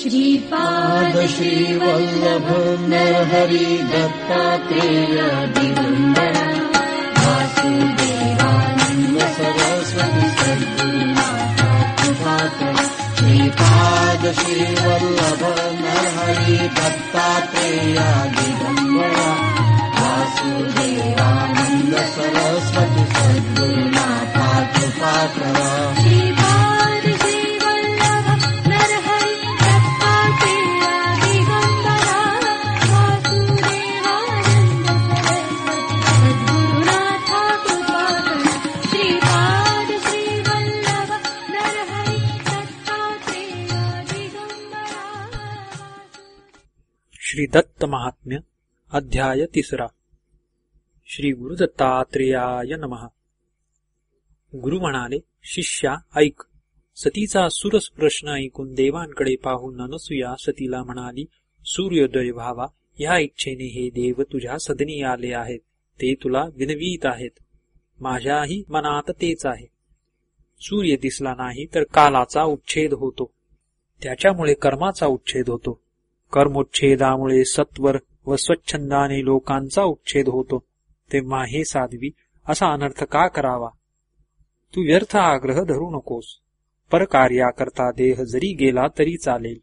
श्रीपाद श्रीवल्लभ नरहरि दत्तात्रेय दिगम्बर वासुदेवानन्द सरस्वती सद्गुरुनाथ कृपाकर श्रीपाद श्रीवल्लभ नरहरि दत्तात्रेय दिगम्बर वासुदेवानन्द सरस्वती सद्गुरुनाथ कृपाकर श्री दत्त महात्म्य अध्याय तिसरा. श्री गुरुदत्तात्रेयाय नमः. गुरु म्हणाले शिष्या ऐक. सतीचा सुरस प्रश्न ऐकून देवांकडे पाहून अनसुया सतीला म्हणाली सूर्योदय व्हावा. या इच्छेने हे देव तुझ्या सदनी आले आहेत. ते तुला विनवीत आहेत. माझ्याही मनात तेच आहे. सूर्य दिसला नाही तर कालाचा उच्छेद होतो. त्याच्यामुळे कर्माचा उच्छेद होतो. कर्मोच्छेदामुळे सत्वर व स्वच्छंदाने लोकांचा उच्छेद होतो. तेव्हा हे साध्वी असा अनर्थ का करावा? तू व्यर्थ आग्रह धरू नकोस. परकार्याकरता देह जरी गेला तरी चालेल.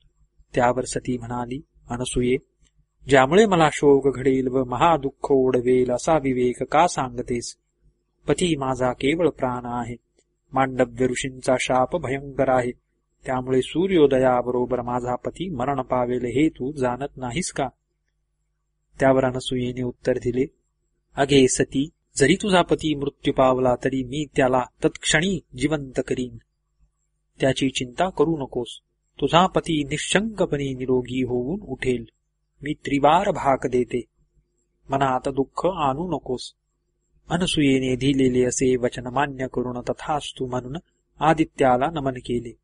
त्यावर सती म्हणाली अनसुये ज्यामुळे मला शोक घडेल व महादुःख ओढवेल असा विवेक का सांगतेस? पती माझा केवळ प्राण आहे. मांडव्य ऋषींचा शाप भयंकर आहे. त्यामुळे सूर्योदयाबरोबर माझा पती मरण पावेल हे तू जाणत नाहीस का? त्यावर अनसुयेने उत्तर दिले अगे सती जरी तुझा पती मृत्यू पावला तरी मी त्याला तत्क्षणी जिवंत करीन. त्याची चिंता करू नकोस. तुझा पती निशंकपणे निरोगी होऊन उठेल. मी त्रिवार भाक देते. मनात दुःख आणू नकोस. अनसुयेने दिलेले असे वचन मान्य करून तथास्तु म्हणून आदित्याला नमन केले.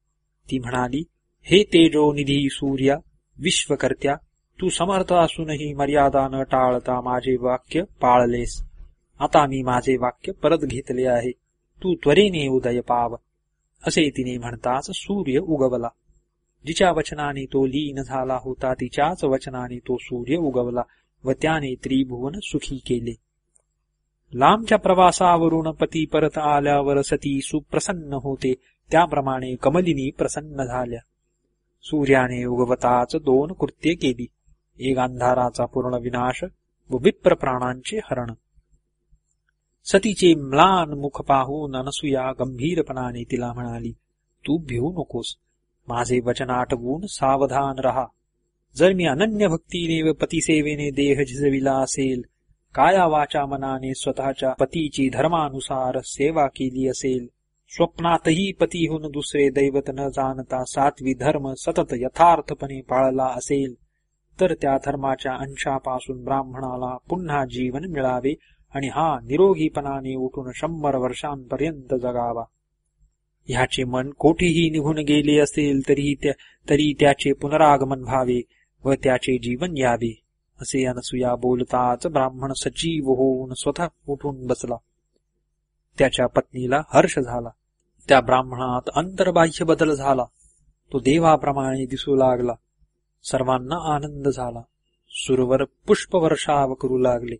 ती म्हणाली हे तेजोनिधी सूर्या विश्वकर्त्या तू समर्थ असूनही मर्यादा न टाळता माझे वाक्य पाळलेस. आता मी माझे वाक्य परत घेतले आहे. तू त्वरेने उदय पाव. असे तिने म्हणताच सूर्य उगवला. जिच्या वचनाने तो लीन झाला होता तिच्याच वचनाने तो सूर्य उगवला व त्याने त्रिभुवन सुखी केले. लांबच्या प्रवासावरून पती परत आल्यावर सती सुप्रसन्न होते. त्याप्रमाणे कमलिनी प्रसन्न झाल्या. सूर्याने उगवताच दोन कृत्ये केली. एक अंधाराचा पूर्ण विनाश व विप्र प्राणांचे हरण. सतीचे म्लान मुख पाहून अनसुया गंभीरपणाने तिला म्हणाली तू भिवू नकोस. माझे वचन आटवून सावधान रहा. जर मी अनन्य भक्तीने व पतिसेवेने देह झिजविला असेल काया वाचा मनाने स्वतःच्या पतीची धर्मानुसार सेवा केली असेल स्वप्नातही पतीहून दुसरे दैवत न जाणता सात्वी धर्म सतत यथार्थपणे पाळला असेल तर त्या धर्माच्या अंशापासून ब्राह्मणाला पुन्हा जीवन मिळावे आणि हा निरोगीपणाने उठून शंभर वर्षांपर्यंत जगावा. ह्याचे मन कोठेही निघून गेले असेल तरी त्या तरी त्याचे पुनरागमन व्हावे व त्याचे जीवन यावे असे अनसुया बोलताच ब्राह्मण सजीव होऊन स्वतः उठून बसला. त्याच्या पत्नीला हर्ष झाला. त्या ब्राह्मणात अंतर्बाह्य बदल झाला. तो देवाप्रमाणे दिसू लागला. सर्वांना आनंद झाला. सुरवर पुष्पवर्षाव करू लागले.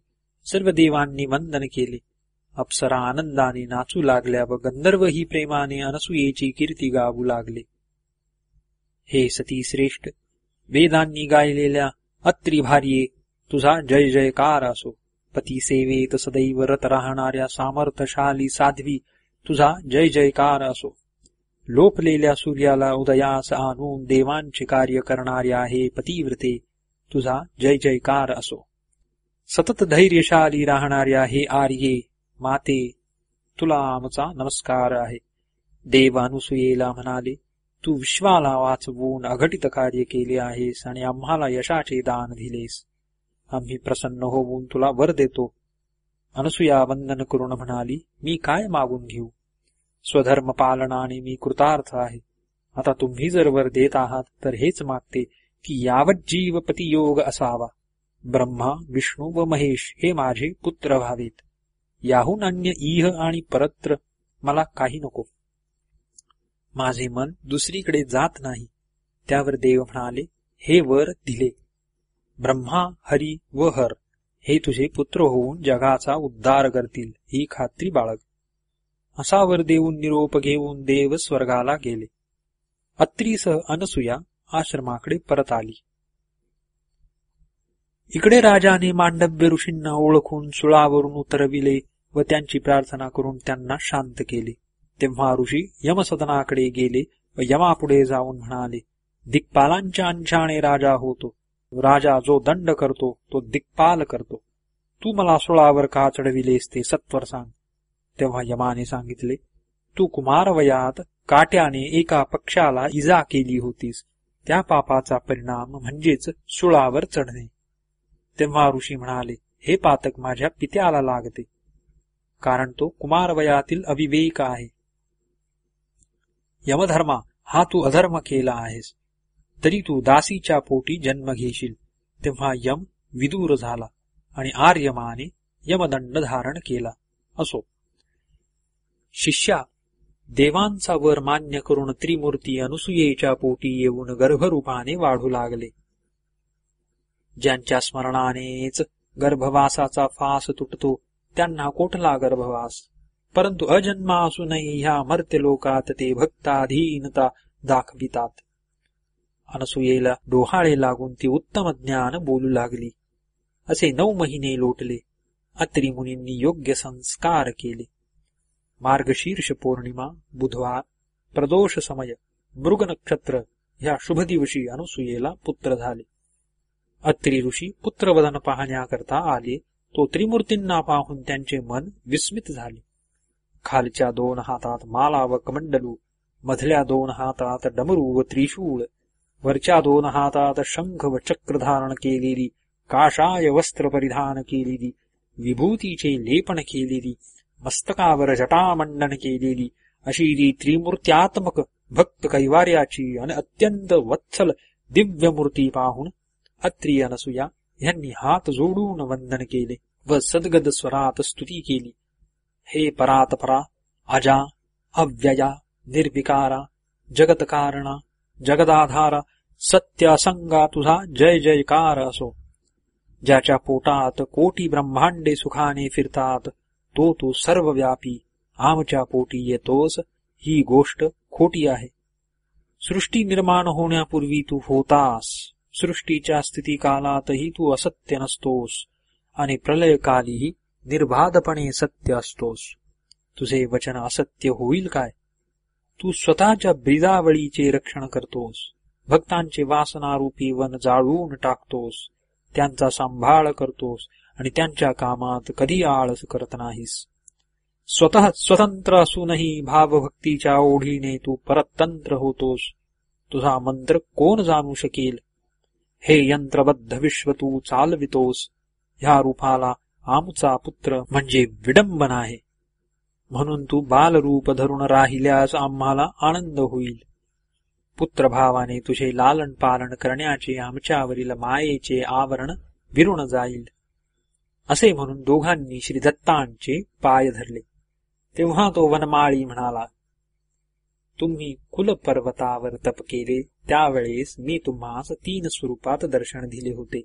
सर्व देवांनी वंदन केले. अप्सरा आनंदाने नाचू लागल्या व गंधर्वही प्रेमाने अनसुयेची कीर्ती गावू लागले. हे सती श्रेष्ठ वेदांनी गायलेल्या अत्रिभार्ये तुझा जय जयकार असो. पती सेवेत सदैव रत राहणाऱ्या सामर्थशाली साध्वी तुझा जय जयकार असो. लोपलेल्या सूर्याला उदयास आणून देवांचे कार्य करणाऱ्या हे पतिव्रते तुझा जय जयकार असो. सतत धैर्यशाली राहणाऱ्या हे आर्ये माते तुला आमचा नमस्कार आहे. देव अनुसुयेला म्हणाले तू विश्वाला वाचवून अघटित कार्य केले आहेस आणि आम्हाला यशाचे दान दिलेस. आम्ही प्रसन्न होऊन तुला वर देतो. अनसुया वंदन करून म्हणाली मी काय मागून घेऊ स्वधर्म पालनाने मी कृतार्थ आहे आता तुम्ही जर वर देत आहात तर हेच मागते की यावत जीवपती योग असावा ब्रह्मा विष्णू व महेश हे माझे पुत्र व्हावेत याहून अन्य इह आणि परत्र मला काही नको माझे मन दुसरीकडे जात नाही त्यावर देव म्हणाले हे वर दिले ब्रह्मा हरी व हर हे तुझे पुत्र होऊन जगाचा उद्धार करतील ही खात्री बाळग. असा वर देऊन निरोप घेऊन देव स्वर्गाला गेले. अत्रीसह अनसुया आश्रमाकडे परत आली. इकडे राजाने मांडव्य ऋषींना ओळखून सुळावरून उतरविले व त्यांची प्रार्थना करून त्यांना शांत केले. तेव्हा ऋषी यमसदनाकडे गेले व यमापुढे जाऊन म्हणाले दिक्पालांच्या अंशाने राजा होतो. राजा जो दंड करतो तो दिक्पाल करतो. तू मला सुळावर का चढविलेस ते सत्वर सांग. तेव्हा यमाने सांगितले तू कुमार वयात काट्याने एका पक्षाला इजा केली होतीस. त्या पापाचा परिणाम म्हणजेच सुळावर चढणे. तेव्हा ऋषी म्हणाले हे पातक माझ्या पित्याला लागते कारण तो कुमार वयातील अविवेक आहे. यमधर्मा हा तू अधर्म केला आहेस. तरी तू दासीच्या पोटी जन्म घेशील. तेव्हा यम विदूर झाला आणि आर्यमाने यमदंड धारण केला. असो. शिष्या देवांचा वर मान्य करून त्रिमूर्ती अनुसूयेच्या पोटी येऊन गर्भरूपाने वाढू लागले. ज्यांच्या स्मरणानेच गर्भवासाचा फास तुटतो त्यांना कोठला गर्भवास? परंतु अजन्मा असूनही ह्या मर्त्य लोकात ते भक्ताधीनता दाखवितात. अनसुयेला डोहाळे लागून ती उत्तम ज्ञान बोलू लागली. असे नऊ महिने लोटले. अत्री मुनींनी योग्य संस्कार केले. मार्गशीर्ष पौर्णिमा बुधवार प्रदोष समय मृग नक्षत्र ह्या शुभ दिवशी अनुसूयेला पुत्र झाले. अत्री ऋषी पुत्रवदन पाहण्याकरता आले. तो त्रिमूर्तींना पाहून त्यांचे मन विस्मित झाले. खालच्या दोन हातात माला व कमंडलू मधल्या दोन हातात डमरू व त्रिशूळ वरच्या दोन हातात शंख व चक्र धारण केलेली काशाय वस्त्र परिधान केलेली विभूतीचे लेपन केलेली मस्तकावर जटामंडन केलेली अशी ती त्रिमूर्त्यात्मक भक्त कैवार्याची आणि अत्यंत वत्सल दिव्य मूर्ती पाहून अत्रि अनसुया यांनी हात जोडून वंदन केले व सद्गद स्वरात स्तुती केली हे परातपरा अजा अव्यया निर्विकारा जगतकारणा जगदाधार सत्य असंगा तुझा जय जयकार असो. ज्याच्या पोटात कोटी ब्रह्मांडे सुखाने फिरतात तो तू सर्वव्यापी आमच्या पोटी येतोस ही गोष्ट खोटी आहे. सृष्टी निर्माण होण्यापूर्वी तू होतास सृष्टीच्या स्थिती कालातही तू असत्य नसतोस आणि प्रलयकालीही निर्बाधपणे सत्य असतोस. तुझे वचन असत्य होईल काय? तू स्वतःच्या ब्रिदावळीचे रक्षण करतोस. भक्तांचे वासनारूपी वन जाळून टाकतोस. त्यांचा सांभाळ करतोस आणि त्यांच्या कामात कधी आळस करत नाहीस. स्वतः स्वतंत्र असूनही भावभक्तीच्या ओढीने तू परतंत्र होतोस. तुझा मंत्र कोण जाणू शकेल? हे यंत्रबद्ध विश्व तू चालवितोस. ह्या रूपाला आमचा पुत्र म्हणजे विडंबन आहे. म्हणून तू बालरूप धरून राहिल्यास आम्हाला आनंद होईल. पुत्रभावाने तुझे लालन पालन करण्याचे आमच्यावरील मायेचे आवरण विरून जाईल. असे म्हणून दोघांनी श्री दत्तांचे पाय धरले. तेव्हा तो वनमाळी म्हणाला तुम्ही कुलपर्वतावर तप केले. त्यावेळेस मी तुम्हास तीन स्वरूपात दर्शन दिले होते.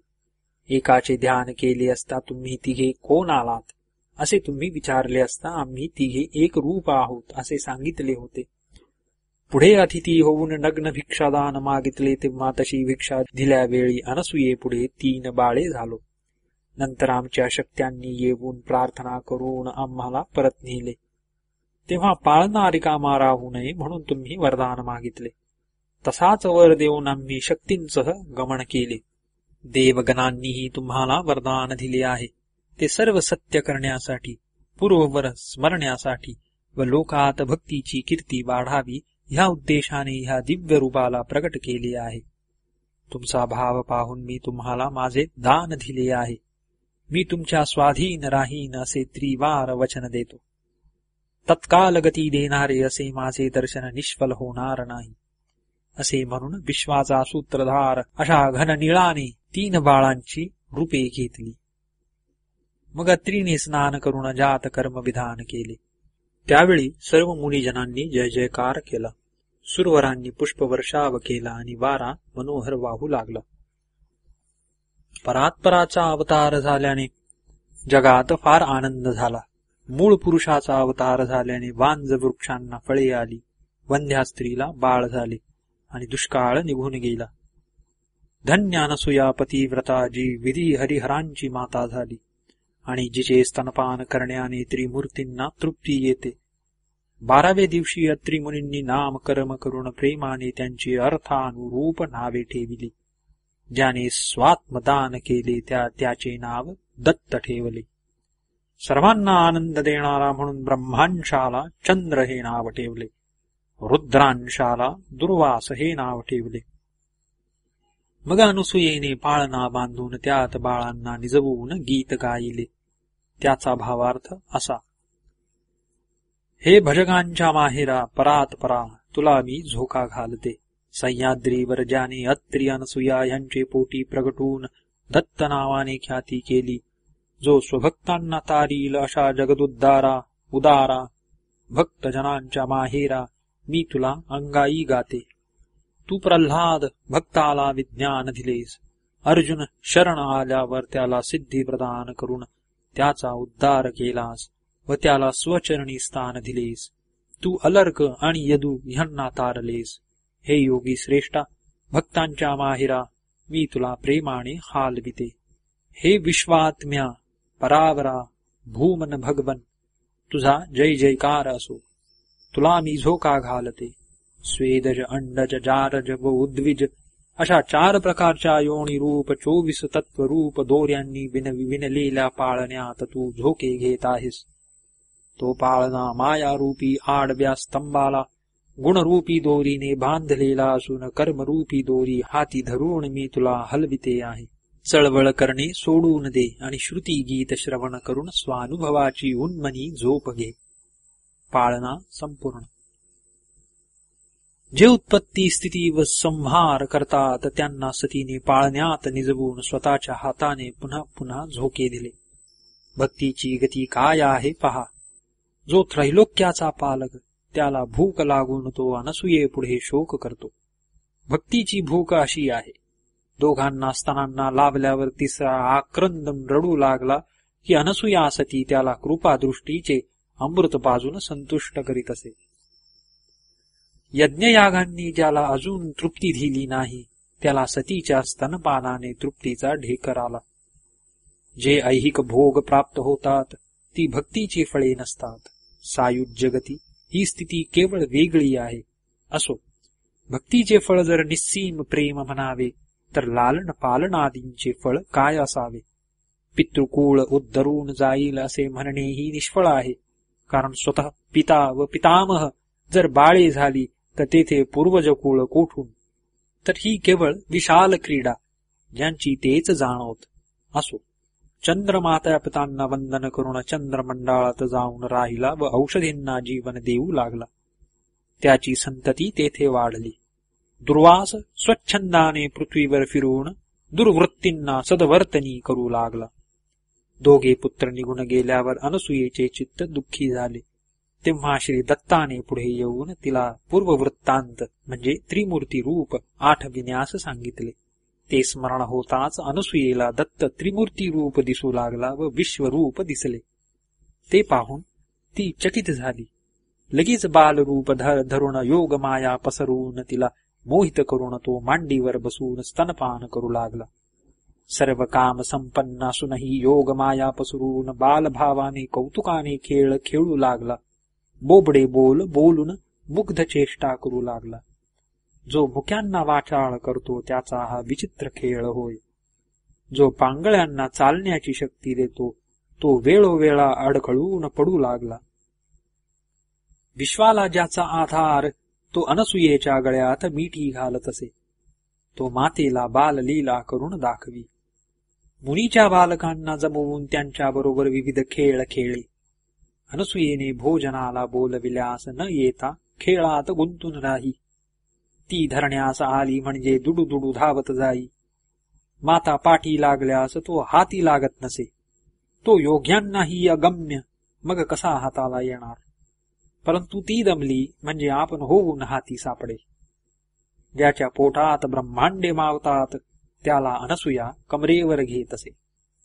एकाचे ध्यान केले असता तुम्ही तिघे कोण आलात? असे तुम्ही विचारले असता आम्ही तिघे एक रूप आहोत असे सांगितले होते. पुढे अतिथी होऊन नग्न भिक्षादान मागितले तेव्हा तशी भिक्षा दिल्यावेळी अनसुये पुढे तीन बाळे झालो. नंतर आमच्या शक्त्यांनी येऊन प्रार्थना करून आम्हाला परत नेले. तेव्हा पाळणा रिकामा राहू नये म्हणून तुम्ही वरदान मागितले. तसाच वर देऊन आम्ही शक्तींसह गमन केले. देवगणांनीही तुम्हाला वरदान दिले आहे. ते सर्व सत्य करण्यासाठी पूर्ववर स्मरण्यासाठी व लोकात भक्तीची कीर्ती वाढावी ह्या उद्देशाने ह्या दिव्य रूपाला प्रकट केले आहे. तुमचा भाव पाहून मी तुम्हाला माझे दान दिले आहे. मी तुमच्या स्वाधीन राहीन असे त्रिवार वचन देतो. तत्काल गती देणारे असे माझे दर्शन निष्फल होणार नाही. असे म्हणून विश्वाचा सूत्रधार अशा घननिळाने तीन बाळांची रूपे घेतली. मग अत्रीने स्नान करून जात कर्म विधान केले. त्यावेळी सर्व मुनिजनांनी जय जयकार केला. सुरवरांनी पुष्पवर्षाव केला आणि वारा मनोहर वाहू लागला. परात्पराचा अवतार झाल्याने जगात फार आनंद झाला. मूळ पुरुषाचा अवतार झाल्याने वांज वृक्षांना फळे आली. वंध्या स्त्रीला बाळ झाले आणि दुष्काळ निघून गेला. धन्यानसुया पतिव्रता जी विधी हरिहरांची माता झाली. आणि जिचे स्तनपान करण्याने त्रिमूर्तींना तृप्ती येते. बाराव्या दिवशी अत्रिमुनींनी नाम कर्म करून प्रेमाने त्यांची अर्थानुरूप नावे ठेविली. ज्याने स्वात्मदान केले त्या त्याचे नाव दत्त ठेवले. सर्वांना आनंद देणारा म्हणून ब्रह्मांशाला चंद्र हे नाव ठेवले. रुद्रांशाला दुर्वास हे नाव ठेवले. मग अनुसूयेने पाळणा बांधून त्यात बाळांना निजवून गीत गायले. त्याचा भावार्थ असा. हे भजगांच्या माहेरा परात परा तुला मी झोका घालते. सह्याद्रीवर ज्याने अत्री अनसुया यांचे पोटी प्रगटून दत्त नावाने ख्याती केली. जो स्वभक्तांना तारील अशा जगदुद्दारा उदारा भक्तजनांच्या माहेरा मी तुला अंगाई गाते. तू प्रल्हाद भक्ताला विज्ञान दिलेस. अर्जुन शरण आल्यावर त्याला सिद्धी प्रदान करून त्याचा उद्धार केलास व त्याला स्वचरणी स्थान दिलेस. तू अलर्क आणि यदू ह्यांना तारलेस. हे योगी श्रेष्ठा भक्तांच्या माहिरा मी तुला प्रेमाने हालविते हे विश्वात्म्या परावरा भूमन भगवन तुझा जय जयकार असो. तुला मी झोका घालते. स्वेदज अंडज जारज व उद्विज अशा चार प्रकारच्या योनी रूप चोवीस तत्व रूप दोऱ्यांनी विन विनलेल्या पाळण्यात तू झोके घेत आहेस. तो पाळणा मायारूपी आडव्या स्तंभाला गुणरूपी दोरीने बांधलेला असून कर्मरूपी दोरी हाती धरून मी तुला हलविते आहे. चळवळ करणे सोडून दे आणि श्रुती गीत श्रवण करून स्वानुभवाची उन्मनी झोप घे. पाळणा संपूर्ण. जे उत्पत्ती स्थिती व संहार करतात त्यांना सतीने पाळण्यात निजवून स्वतःच्या हाताने पुन्हा पुन्हा झोके दिले. भक्तीची गती काय आहे पहा. जो त्रैलोक्याचा पालक त्याला भूक लागून तो अनसुये पुढे शोक करतो. भक्तीची भूक अशी आहे. दोघांना स्तनांना लाभल्यावर तिसरा आक्रंदन रडू लागला की अनसुया सती त्याला कृपादृष्टीचे अमृत बाजून संतुष्ट करीत असे. यज्ञयागांनी ज्याला अजून तृप्ती दिली नाही त्याला सतीच्या स्तनपानाने तृप्तीचा ढेकर आला. जे ऐहिक भोग प्राप्त होतात ती भक्तीची फळे नसतात. सायुज गती ही स्थिती केवळ वेगळी आहे. असो भक्तीचे फळ जर निस्सीम प्रेम म्हणावे तर लालन पालनादींचे फळ काय असावे? पितृकुळ उद्धरून जाईल असे म्हणणेही निष्फळ आहे. कारण स्वतः पिता व पितामह जर बाळे झाली तर तेथे पूर्वजकुळ कोठून? तर ही केवळ विशाल क्रीडा ज्यांची तेच जाणवत असो. चंद्रमाता पितांना वंदन करून चंद्रमंडळात जाऊन राहिला व औषधींना जीवन देऊ लागला. त्याची संतती तेथे वाढली. दुर्वास स्वच्छंदाने पृथ्वीवर फिरून दुर्वृत्तींना सदवर्तनी करू लागला. दोघे पुत्र निघून गेल्यावर अनसुयेचे चित्त दुःखी झाले. तेव्हा श्री दत्ताने पुढे येऊन तिला पूर्ववृत्तांत म्हणजे त्रिमूर्ती रूप आठ विन्यास सांगितले. ते स्मरण होताच अनसुयेला दत्त त्रिमूर्ती रूप दिसू लागला व विश्वरूप दिसले. ते पाहून ती चकित झाली. लगेच बालरूप धर धरुण योग माया पसरून तिला मोहित करून तो मांडीवर बसून स्तनपान करू लागला. सर्व काम संपन्न असूनही योग माया पसरून बालभावाने कौतुकाने खेळ खेळू लागला. बोबडे बोल बोलून मुग्ध चेष्टा करू लागला. जो मुक्यांना वाचाळ करतो त्याचा हा विचित्र खेळ होय. जो पांगळ्यांना चालण्याची शक्ती देतो तो वेळोवेळा अडखळून पडू लागला. विश्वाला ज्याचा आधार तो अनसुयेच्या गळ्यात मिठी घालत असे. तो मातेला बाल लीला करून दाखवी. मुनीच्या बालकांना जमवून त्यांच्याबरोबर विविध खेळ खेळे. अनसुयेने भोजनाला बोलविल्यास न येता खेळात गुंतून राही ती धरण्यास आली म्हणजे दुडू दुडू धावत जाई माता पाठी लागल्यास तो हाती लागत नसे तो योग्यांनाही अगम्य मग कसा हाताला येणार परंतु ती दमली म्हणजे आपण होऊन हाती सापडे ज्याच्या पोटात ब्रह्मांडे मावतात त्याला अनसुया कमरेवर घेत असे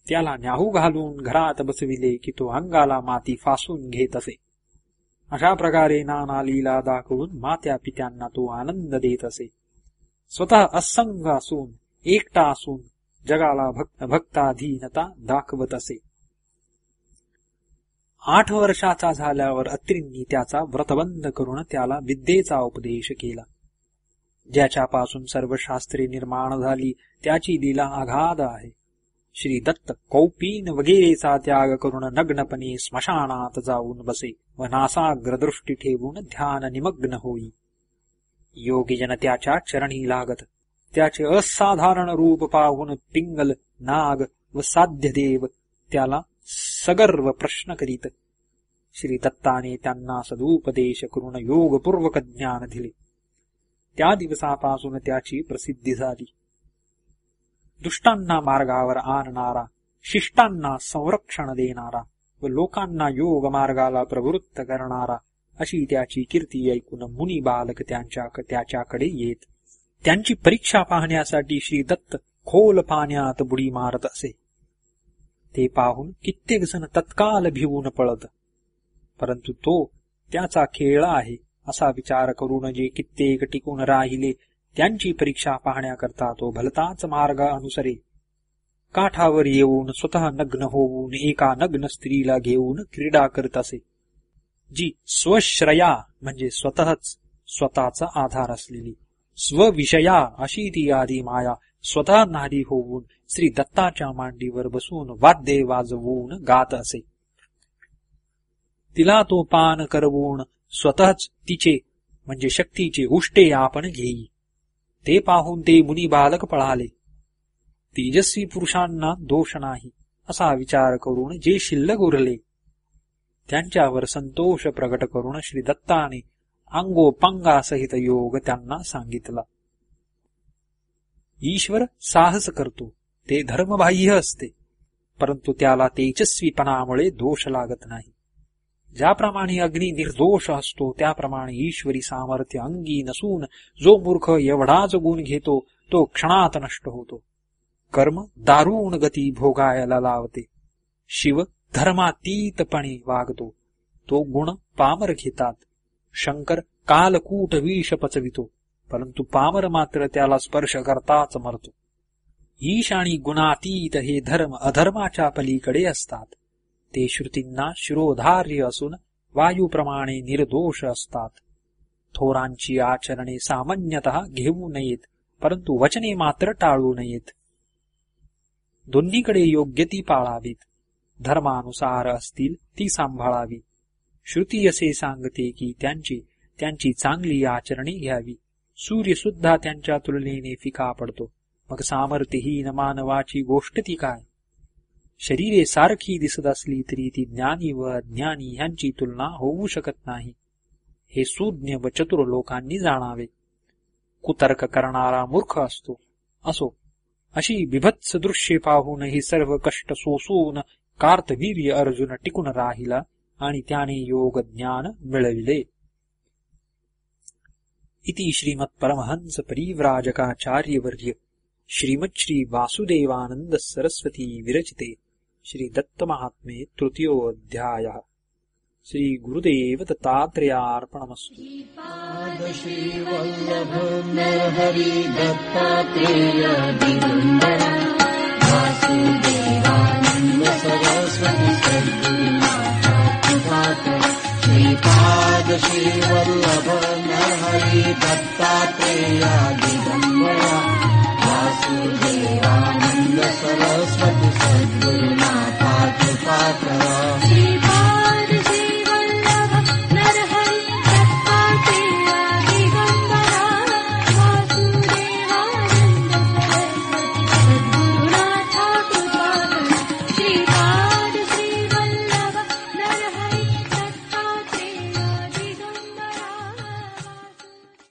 त्याला न्याहू घालून घरात बसविले की तो अंगाला माती फासून घेत असे. अशा प्रकारे नाना लीला दाखवून मात्या पित्यांना तो आनंद देत असे. स्वतः असंग असून एकटा असून जगाला भक्त भक्ताधीनता दाखवत असे. आठ वर्षाचा झाल्यावर अत्रींनी त्याचा व्रतबंध करून त्याला विद्येचा उपदेश केला. ज्याच्यापासून सर्व शास्त्रे निर्माण झाली त्याची लीला अगाध आहे. श्री दत्त कौपीन वगैरेचा त्याग करून नग्नपणे स्मशानात जाऊन बसे व नासाग्रदृष्टी ठेवून ध्यान निमग्न होई योगीजन त्याच्या चरणी लागत त्याचे असाधारण रूप पाहून पिंगल नाग व साध्यदेव त्याला सगर्व प्रश्न करीत श्री दत्ताने त्यांना सदुपदेश करून योगपूर्वक ज्ञान दिले त्या दिवसापासून त्याची प्रसिद्धी झाली दुष्टांना मार्गावर आणणारा शिष्टांना संरक्षण देणारा व लोकांना योग मार्गाला प्रवृत्त करणारा अशी त्याची कीर्ती ऐकून मुनी बालक त्यांच्या त्याच्याकडे येत. त्यांची परीक्षा पाहण्यासाठी श्री दत्त खोल पाण्यात बुडी मारत असे. ते पाहून कित्येक जण तत्काल भिवून पळत. परंतु तो त्याचा खेळ आहे असा विचार करून जे कित्येक टिकून राहिले त्यांची परीक्षा पाहण्याकरता तो भलताच मार्ग अनुसरे. काठावर येऊन स्वतः नग्न होऊन एका नग्न स्त्रीला घेऊन क्रीडा करत असे. जी स्वश्रया म्हणजे स्वतःच स्वतःचा आधार असलेली. स्वविषया अशी ती आधी माया स्वतः नारी होऊन श्री दत्ताच्या मांडीवर बसून वाद्ये वाजवून गात असे. तिला तो पान करवून स्वतःच तिचे म्हणजे शक्तीचे उष्टे आपण घेई. ते पाहून ते मुनी बालक पळाले. तेजस्वी पुरुषांना दोष नाही असा विचार करून जे शिल्लक उरले त्यांच्यावर संतोष प्रकट करून श्री दत्ताने अंगोपंगासहित योग त्यांना सांगितला. ईश्वर साहस करतो ते धर्मबाह्य असते परंतु त्याला तेजस्वीपणामुळे दोष लागत नाही. ज्याप्रमाणे अग्नी निर्दोष असतो त्याप्रमाणे ईश्वरी सामर्थ्य अंगी नसून जो मूर्ख एवढाच गुण घेतो तो क्षणात नष्ट होतो. कर्म दारुण गती भोगायला लावते. शिव धर्मातीतपणे वागतो. तो गुण पामर घेतात. शंकर कालकूट विष पचवितो. परंतु पामर मात्र त्याला स्पर्श करताच मरतो. ईश आणि गुणातीत हे धर्म अधर्माच्या पलीकडे असतात. ते श्रुतींना शिरोधार्य असून वायूप्रमाणे निर्दोष असतात. थोरांची आचरणे सामान्यतः घेऊ नयेत परंतु वचने मात्र टाळू नयेत. दोन्हीकडे योग्य ती पाळावीत. धर्मानुसार असतील ती सांभाळावी. श्रुती असे सांगते की त्यांची त्यांची चांगली आचरणे घ्यावी. सूर्य सुद्धा त्यांच्या तुलनेने फिका पडतो. मग सामर्थ्यहीन मानवाची गोष्ट ती काय? शरीरे सारखी दिसत असली तरी ती ज्ञानी व अज्ञानी ह्यांची तुलना होऊ शकत नाही. हे सुज्ञ व चतुर लोकांनी जाणावे. कुतर्क करणारा मूर्ख असतो. असो. अशी बिभत्स दृश्ये पाहून ही सर्व कष्ट सोसून कार्तवीर्य अर्जुन टिकून राहिला आणि त्याने योग ज्ञान मिळविले. इति श्रीमत्परमहंस परिव्राजकाचार्यवर्य. श्रीमच्छ्री वासुदेवानंद सरस्वती विरचिते. श्री दत्त महात्मे तृतीयोध्याय श्री गुरुदेव दत्तात्रेयार्पणमस्तु। श्रीवल्लभ नरहरि दत्तात्रेय वासुदेवानन्द सरस्वती वासुदेवानन्द सरस्वती सद्गुरु Thank you.